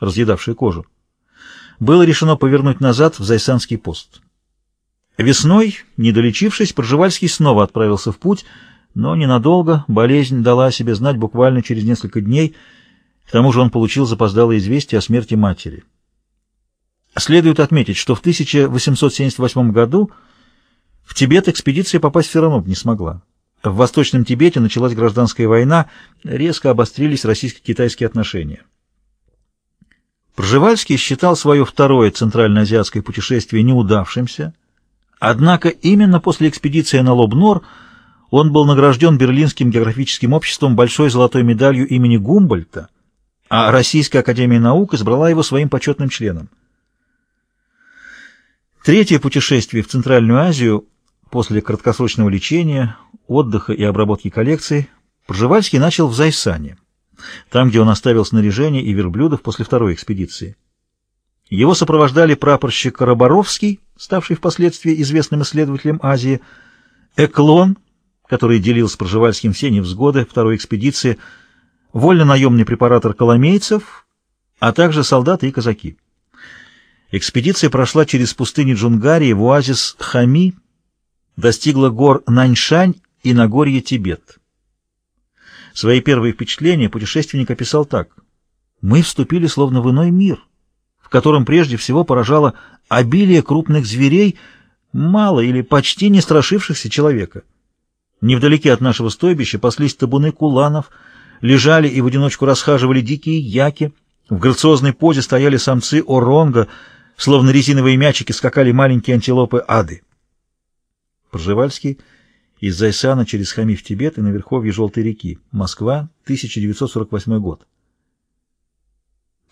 разъедавшие кожу, было решено повернуть назад в Зайсанский пост. Весной, не долечившись, Пржевальский снова отправился в путь, но ненадолго болезнь дала о себе знать буквально через несколько дней, к тому же он получил запоздалое известие о смерти матери. Следует отметить, что в 1878 году в Тибет экспедиция попасть все равно не смогла. В Восточном Тибете началась гражданская война, резко обострились российско-китайские отношения. Пржевальский считал свое второе центральноазиатское путешествие неудавшимся, однако именно после экспедиции на Лобнор он был награжден Берлинским географическим обществом большой золотой медалью имени Гумбольта, а Российская академия наук избрала его своим почетным членом. Третье путешествие в Центральную Азию после краткосрочного лечения, отдыха и обработки коллекций Пржевальский начал в Зайсане там, где он оставил снаряжение и верблюдов после второй экспедиции. Его сопровождали прапорщик Карабаровский, ставший впоследствии известным исследователем Азии, Эклон, который делил с Проживальским все невзгоды второй экспедиции, вольно-наемный препаратор Коломейцев, а также солдаты и казаки. Экспедиция прошла через пустыни Джунгарии в оазис Хами, достигла гор Наньшань и Нагорье Тибет. Свои первые впечатления путешественник описал так. «Мы вступили словно в иной мир, в котором прежде всего поражало обилие крупных зверей, мало или почти не страшившихся человека. Невдалеке от нашего стойбища паслись табуны куланов, лежали и в одиночку расхаживали дикие яки, в грациозной позе стояли самцы оронга, словно резиновые мячики скакали маленькие антилопы ады. Пржевальский из Зайсана через Хами в Тибет и на верховье Желтой реки. Москва, 1948 год.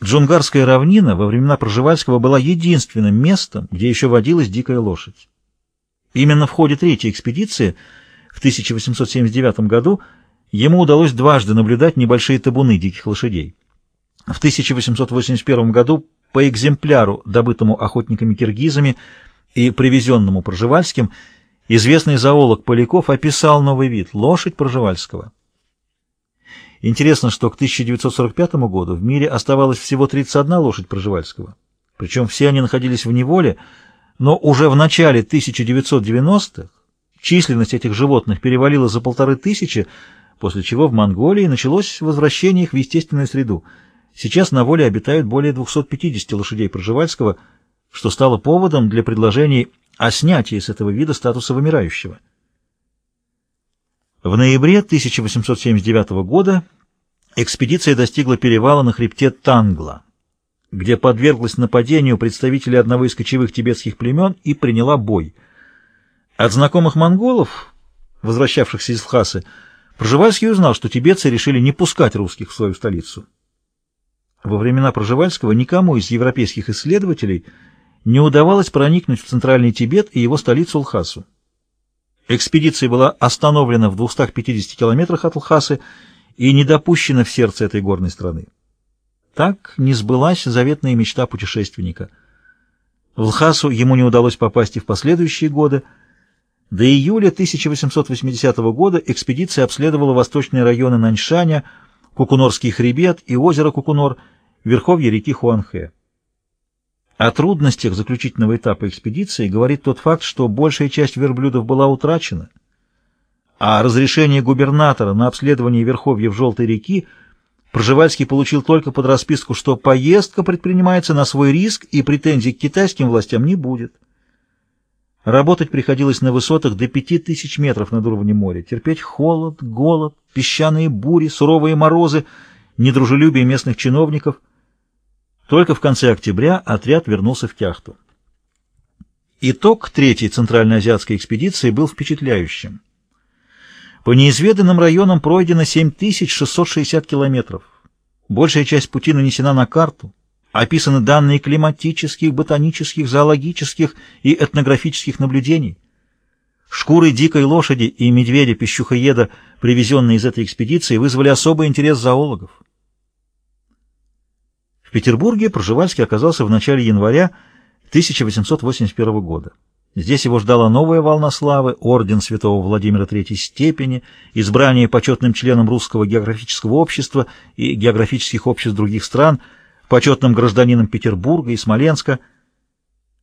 Джунгарская равнина во времена Проживальского была единственным местом, где еще водилась дикая лошадь. Именно в ходе третьей экспедиции в 1879 году ему удалось дважды наблюдать небольшие табуны диких лошадей. В 1881 году по экземпляру, добытому охотниками-киргизами и привезенному Проживальским, Известный зоолог Поляков описал новый вид – лошадь Проживальского. Интересно, что к 1945 году в мире оставалось всего 31 лошадь Проживальского. Причем все они находились в неволе, но уже в начале 1990-х численность этих животных перевалила за полторы тысячи, после чего в Монголии началось возвращение их в естественную среду. Сейчас на воле обитают более 250 лошадей Проживальского, что стало поводом для предложений о снятии с этого вида статуса вымирающего. В ноябре 1879 года экспедиция достигла перевала на хребте Тангла, где подверглась нападению представителей одного из кочевых тибетских племен и приняла бой. От знакомых монголов, возвращавшихся из Лхасы, Проживальский узнал, что тибетцы решили не пускать русских в свою столицу. Во времена Проживальского никому из европейских исследователей не удавалось проникнуть в Центральный Тибет и его столицу Лхасу. Экспедиция была остановлена в 250 километрах от Лхасы и не допущена в сердце этой горной страны. Так не сбылась заветная мечта путешественника. В Лхасу ему не удалось попасть и в последующие годы. До июля 1880 года экспедиция обследовала восточные районы Наньшаня, Кукунорский хребет и озеро Кукунор, верховье реки Хуанхэ. О трудностях заключительного этапа экспедиции говорит тот факт, что большая часть верблюдов была утрачена, а разрешение губернатора на обследование верховьев Желтой реки Пржевальский получил только под расписку, что поездка предпринимается на свой риск и претензий к китайским властям не будет. Работать приходилось на высотах до 5000 метров над уровнем моря, терпеть холод, голод, песчаные бури, суровые морозы, недружелюбие местных чиновников – только в конце октября отряд вернулся в Кяхту. Итог третьей центральноазиатской экспедиции был впечатляющим. По неизведанным районам пройдено 7660 километров. Большая часть пути нанесена на карту. Описаны данные климатических, ботанических, зоологических и этнографических наблюдений. Шкуры дикой лошади и медведя-пищухоеда, привезенные из этой экспедиции, вызвали особый интерес зоологов. Петербурге Пржевальский оказался в начале января 1881 года. Здесь его ждала новая волна славы, орден святого Владимира Третьей степени, избрание почетным членом Русского географического общества и географических обществ других стран, почетным гражданином Петербурга и Смоленска –